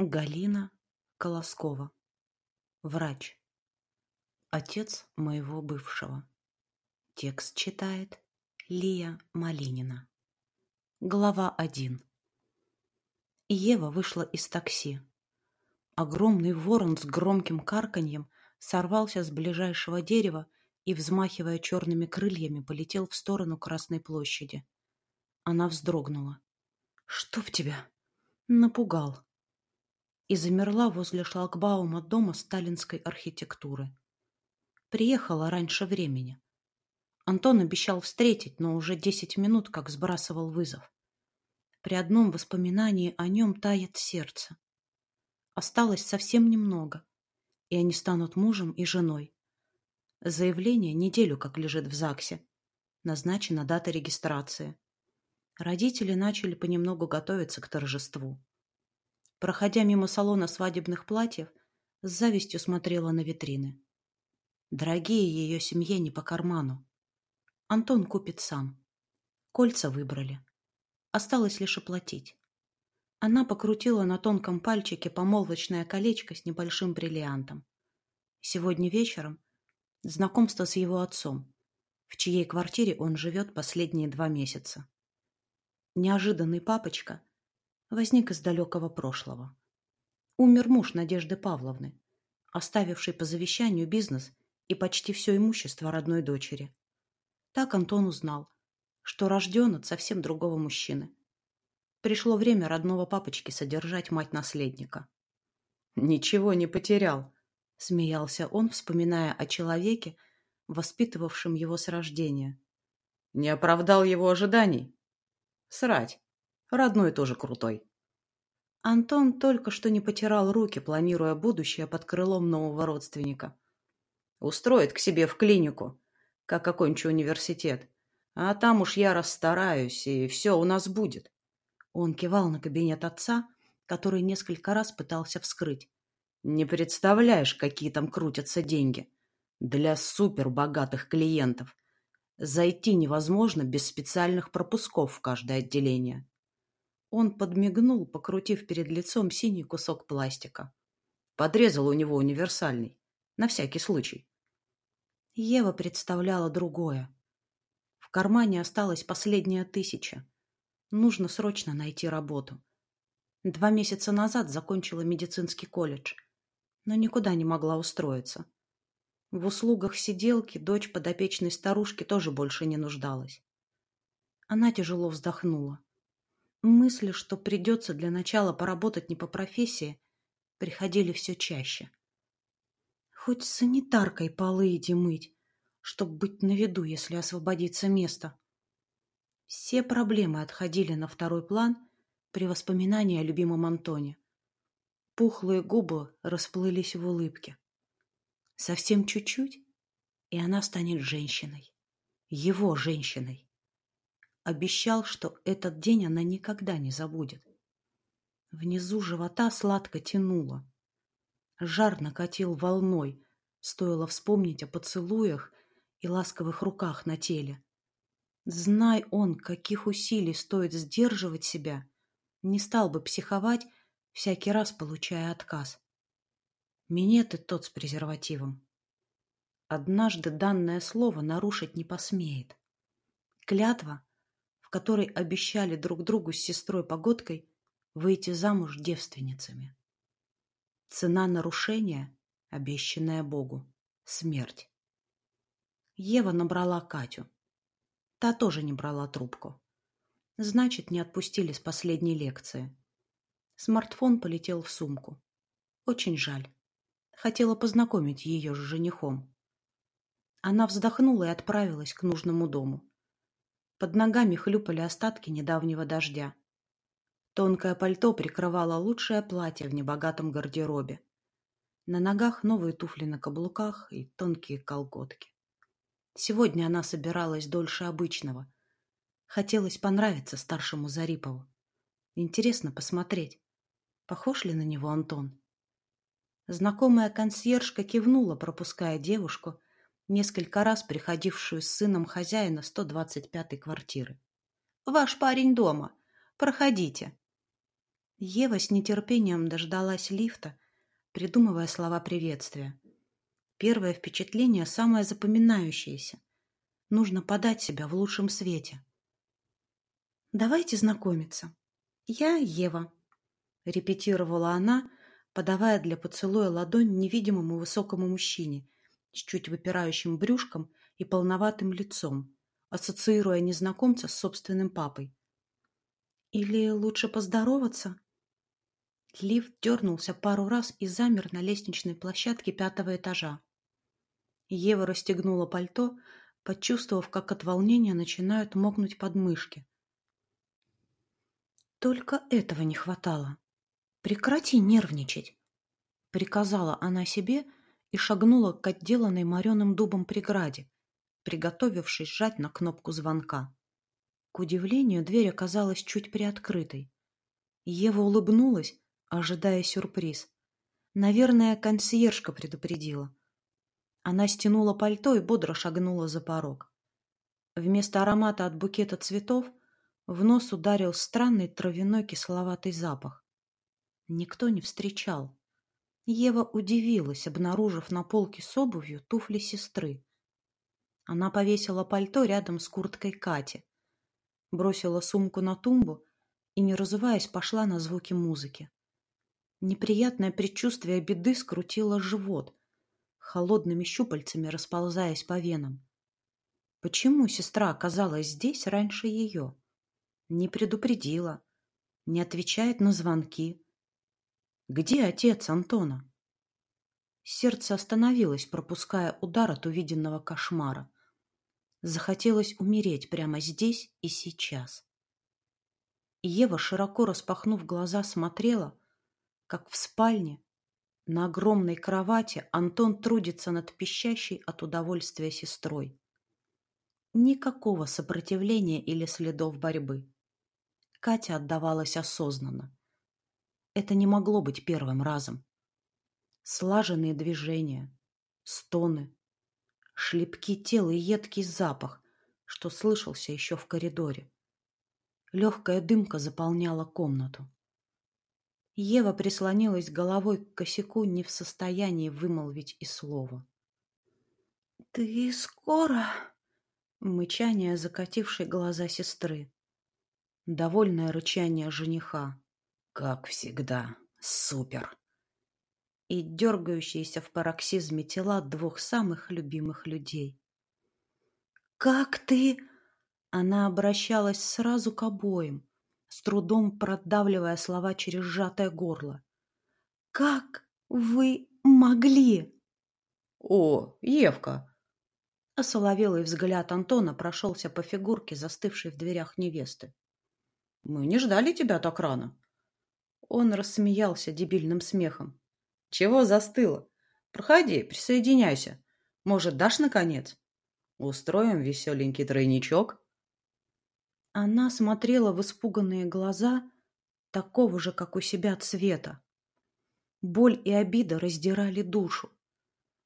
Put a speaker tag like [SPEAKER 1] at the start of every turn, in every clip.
[SPEAKER 1] Галина Колоскова. Врач. Отец моего бывшего. Текст читает Лия Малинина. Глава 1. Ева вышла из такси. Огромный ворон с громким карканьем сорвался с ближайшего дерева и, взмахивая черными крыльями, полетел в сторону Красной площади. Она вздрогнула. «Что в тебя?» «Напугал», и замерла возле шлагбаума дома сталинской архитектуры. Приехала раньше времени. Антон обещал встретить, но уже десять минут как сбрасывал вызов. При одном воспоминании о нем тает сердце. Осталось совсем немного, и они станут мужем и женой. Заявление неделю как лежит в ЗАГСе. Назначена дата регистрации. Родители начали понемногу готовиться к торжеству. Проходя мимо салона свадебных платьев, с завистью смотрела на витрины. Дорогие ее семье не по карману. Антон купит сам. Кольца выбрали. Осталось лишь оплатить. Она покрутила на тонком пальчике помолвочное колечко с небольшим бриллиантом. Сегодня вечером знакомство с его отцом, в чьей квартире он живет последние два месяца. Неожиданный папочка возник из далекого прошлого. Умер муж Надежды Павловны, оставивший по завещанию бизнес и почти все имущество родной дочери. Так Антон узнал, что рожден от совсем другого мужчины. Пришло время родного папочки содержать мать наследника. «Ничего не потерял», — смеялся он, вспоминая о человеке, воспитывавшем его с рождения. «Не оправдал его ожиданий?» «Срать. Родной тоже крутой. Антон только что не потирал руки, планируя будущее под крылом нового родственника. Устроит к себе в клинику, как окончу университет. А там уж я расстараюсь, и все у нас будет. Он кивал на кабинет отца, который несколько раз пытался вскрыть. Не представляешь, какие там крутятся деньги. Для супербогатых клиентов. Зайти невозможно без специальных пропусков в каждое отделение. Он подмигнул, покрутив перед лицом синий кусок пластика. Подрезал у него универсальный. На всякий случай. Ева представляла другое. В кармане осталась последняя тысяча. Нужно срочно найти работу. Два месяца назад закончила медицинский колледж, но никуда не могла устроиться. В услугах сиделки дочь подопечной старушки тоже больше не нуждалась. Она тяжело вздохнула. Мысли, что придется для начала поработать не по профессии, приходили все чаще. Хоть санитаркой полы иди мыть, чтоб быть на виду, если освободится место. Все проблемы отходили на второй план при воспоминании о любимом Антоне. Пухлые губы расплылись в улыбке. Совсем чуть-чуть, и она станет женщиной. Его женщиной обещал, что этот день она никогда не забудет. Внизу живота сладко тянуло. Жар накатил волной, стоило вспомнить о поцелуях и ласковых руках на теле. Знай он, каких усилий стоит сдерживать себя, не стал бы психовать, всякий раз получая отказ. Минеты тот с презервативом. Однажды данное слово нарушить не посмеет. Клятва в которой обещали друг другу с сестрой Погодкой выйти замуж девственницами. Цена нарушения, обещанная Богу, смерть. Ева набрала Катю. Та тоже не брала трубку. Значит, не отпустили с последней лекции. Смартфон полетел в сумку. Очень жаль. Хотела познакомить ее с женихом. Она вздохнула и отправилась к нужному дому. Под ногами хлюпали остатки недавнего дождя. Тонкое пальто прикрывало лучшее платье в небогатом гардеробе. На ногах новые туфли на каблуках и тонкие колготки. Сегодня она собиралась дольше обычного. Хотелось понравиться старшему Зарипову. Интересно посмотреть, похож ли на него Антон. Знакомая консьержка кивнула, пропуская девушку, несколько раз приходившую с сыном хозяина 125-й квартиры. «Ваш парень дома. Проходите». Ева с нетерпением дождалась лифта, придумывая слова приветствия. Первое впечатление самое запоминающееся. Нужно подать себя в лучшем свете. «Давайте знакомиться. Я Ева», — репетировала она, подавая для поцелуя ладонь невидимому высокому мужчине с чуть выпирающим брюшком и полноватым лицом, ассоциируя незнакомца с собственным папой. «Или лучше поздороваться?» Лифт дернулся пару раз и замер на лестничной площадке пятого этажа. Ева расстегнула пальто, почувствовав, как от волнения начинают мокнуть подмышки. Только этого не хватало. «Прекрати нервничать!» — приказала она себе и шагнула к отделанной мореным дубом преграде, приготовившись сжать на кнопку звонка. К удивлению, дверь оказалась чуть приоткрытой. Ева улыбнулась, ожидая сюрприз. Наверное, консьержка предупредила. Она стянула пальто и бодро шагнула за порог. Вместо аромата от букета цветов в нос ударил странный травяной кисловатый запах. Никто не встречал. Ева удивилась, обнаружив на полке с обувью туфли сестры. Она повесила пальто рядом с курткой Кати, бросила сумку на тумбу и, не разуваясь, пошла на звуки музыки. Неприятное предчувствие беды скрутило живот, холодными щупальцами расползаясь по венам. Почему сестра оказалась здесь раньше ее? Не предупредила, не отвечает на звонки. Где отец Антона? Сердце остановилось, пропуская удар от увиденного кошмара. Захотелось умереть прямо здесь и сейчас. Ева, широко распахнув глаза, смотрела, как в спальне на огромной кровати Антон трудится над пищащей от удовольствия сестрой. Никакого сопротивления или следов борьбы. Катя отдавалась осознанно. Это не могло быть первым разом. Слаженные движения, стоны, шлепки тела и едкий запах, что слышался еще в коридоре. Легкая дымка заполняла комнату. Ева прислонилась головой к косяку, не в состоянии вымолвить и слова. «Ты скоро?» — мычание закатившей глаза сестры. Довольное рычание жениха. «Как всегда, супер!» И дергающиеся в пароксизме тела двух самых любимых людей. «Как ты?» Она обращалась сразу к обоим, с трудом продавливая слова через сжатое горло. «Как вы могли?»
[SPEAKER 2] «О, Евка!»
[SPEAKER 1] Осоловелый взгляд Антона прошелся по фигурке, застывшей в дверях невесты.
[SPEAKER 2] «Мы не ждали тебя так рано».
[SPEAKER 1] Он рассмеялся дебильным смехом.
[SPEAKER 2] «Чего застыла? Проходи, присоединяйся. Может, дашь, наконец? Устроим веселенький тройничок?»
[SPEAKER 1] Она смотрела в испуганные глаза такого же, как у себя, цвета. Боль и обида раздирали душу.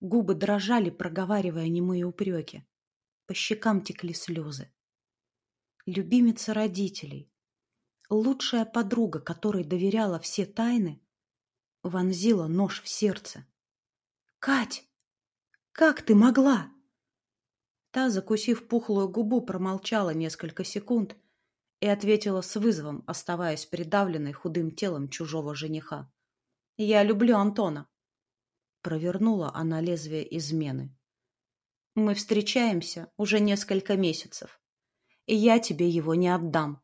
[SPEAKER 1] Губы дрожали, проговаривая немые упреки. По щекам текли слезы. Любимица родителей, лучшая подруга, которой доверяла все тайны, вонзила нож в сердце. «Кать, как ты могла?» Та, закусив пухлую губу, промолчала несколько секунд и ответила с вызовом, оставаясь придавленной худым телом чужого жениха. «Я люблю Антона». Провернула она лезвие измены. «Мы встречаемся уже несколько месяцев, и я тебе его не отдам».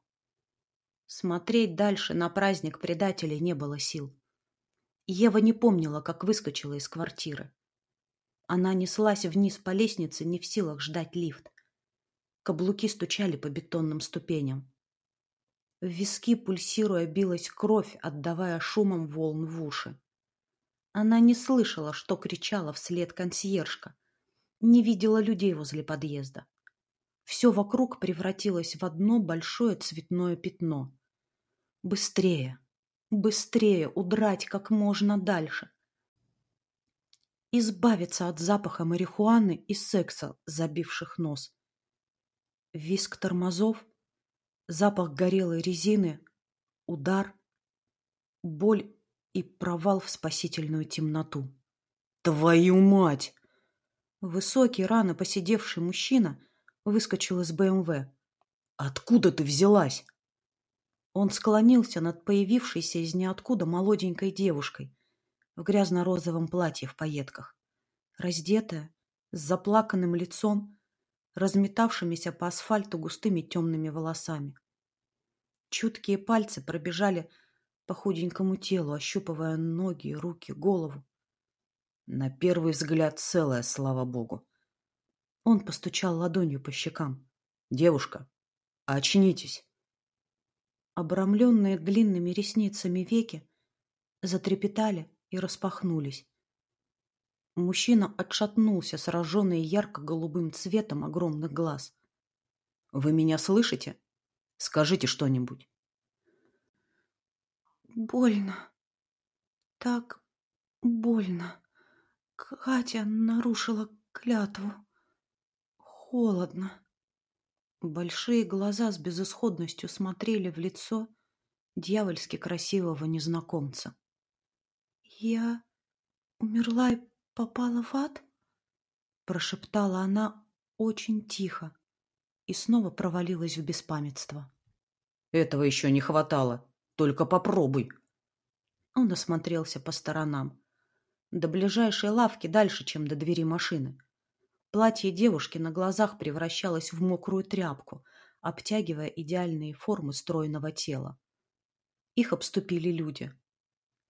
[SPEAKER 1] Смотреть дальше на праздник предателей не было сил. Ева не помнила, как выскочила из квартиры. Она неслась вниз по лестнице, не в силах ждать лифт. Каблуки стучали по бетонным ступеням. В виски, пульсируя, билась кровь, отдавая шумом волн в уши. Она не слышала, что кричала вслед консьержка, не видела людей возле подъезда. Все вокруг превратилось в одно большое цветное пятно. Быстрее, быстрее удрать как можно дальше, избавиться от запаха марихуаны и секса, забивших нос. Виск тормозов, запах горелой резины, удар, боль и провал в спасительную темноту.
[SPEAKER 2] «Твою мать!»
[SPEAKER 1] Высокий, рано посидевший мужчина выскочил из БМВ.
[SPEAKER 2] «Откуда ты взялась?»
[SPEAKER 1] Он склонился над появившейся из ниоткуда молоденькой девушкой в грязно-розовом платье в пайетках. Раздетая, с заплаканным лицом, разметавшимися по асфальту густыми темными волосами. Чуткие пальцы пробежали по худенькому телу, ощупывая ноги, руки, голову.
[SPEAKER 2] На первый взгляд целая, слава богу.
[SPEAKER 1] Он постучал ладонью по щекам.
[SPEAKER 2] «Девушка, очнитесь!»
[SPEAKER 1] Обрамленные длинными ресницами веки затрепетали и распахнулись. Мужчина отшатнулся, сраженный ярко-голубым цветом огромных глаз.
[SPEAKER 2] «Вы меня слышите? Скажите что-нибудь».
[SPEAKER 1] «Больно. Так больно. Катя нарушила клятву. Холодно». Большие глаза с безысходностью смотрели в лицо дьявольски красивого незнакомца. «Я умерла и попала в ад?» Прошептала она очень тихо и снова провалилась в беспамятство.
[SPEAKER 2] «Этого еще не хватало. Только попробуй!»
[SPEAKER 1] Он осмотрелся по сторонам. До ближайшей лавки дальше, чем до двери машины. Платье девушки на глазах превращалось в мокрую тряпку, обтягивая идеальные формы стройного тела. Их обступили люди.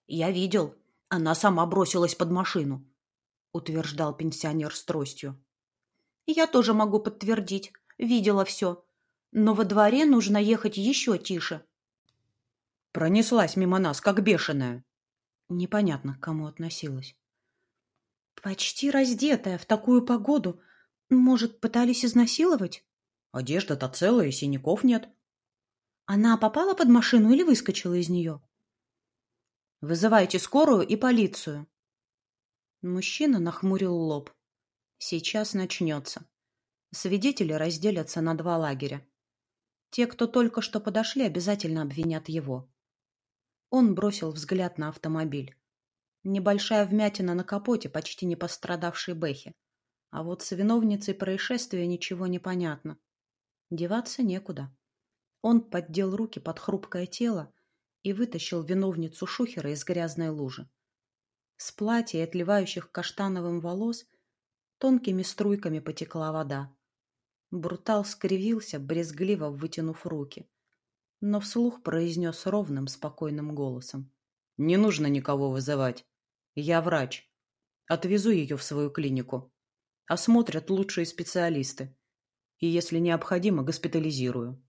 [SPEAKER 1] «Я видел. Она сама бросилась под машину», — утверждал пенсионер с тростью. «Я тоже могу подтвердить. Видела все. Но во дворе нужно ехать еще тише».
[SPEAKER 2] Пронеслась мимо нас, как бешеная.
[SPEAKER 1] Непонятно, к кому относилась. Почти раздетая в такую погоду. Может, пытались изнасиловать?
[SPEAKER 2] Одежда-то целая, синяков нет.
[SPEAKER 1] Она попала под машину или выскочила из нее? Вызывайте скорую и полицию. Мужчина нахмурил лоб. Сейчас начнется. Свидетели разделятся на два лагеря. Те, кто только что подошли, обязательно обвинят его. Он бросил взгляд на автомобиль. Небольшая вмятина на капоте почти не пострадавшей Бэхи. А вот с виновницей происшествия ничего не понятно. Деваться некуда. Он поддел руки под хрупкое тело и вытащил виновницу Шухера из грязной лужи. С платья и отливающих каштановым волос тонкими струйками потекла вода. Брутал скривился, брезгливо вытянув руки, но вслух произнес ровным, спокойным голосом.
[SPEAKER 2] «Не нужно никого вызывать. Я врач. Отвезу ее в свою клинику. Осмотрят лучшие специалисты. И, если необходимо, госпитализирую.